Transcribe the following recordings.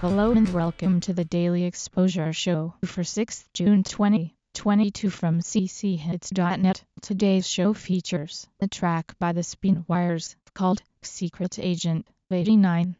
Hello and welcome to the Daily Exposure Show for 6th June 2022 from cchits.net. Today's show features a track by the Spinwires called Secret Agent 89.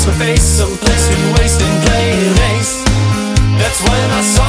face my face, someplace we waste and play an ace. That's when I saw.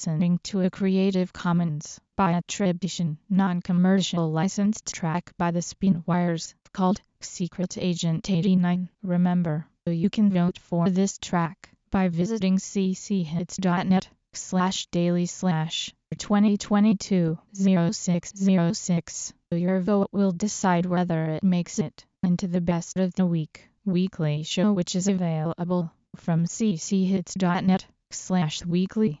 listening to a Creative Commons by attribution, non-commercial licensed track by the Spinwires, called Secret Agent 89. Remember, you can vote for this track by visiting cchits.net slash daily slash 2022 0606. Your vote will decide whether it makes it into the best of the week weekly show which is available from cchits.net slash weekly.